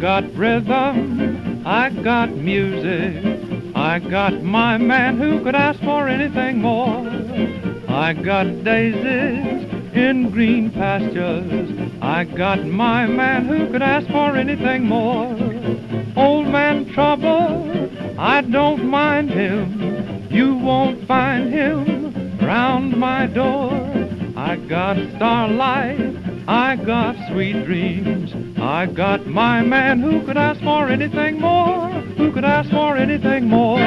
got rhythm, I got music, I got my man who could ask for anything more. I got daisies in green pastures, I got my man who could ask for anything more. Old man trouble, I don't mind him, you won't find him round my door. I got starlight, I got sweet dreams. I got my man who could ask for anything more, who could ask for anything more.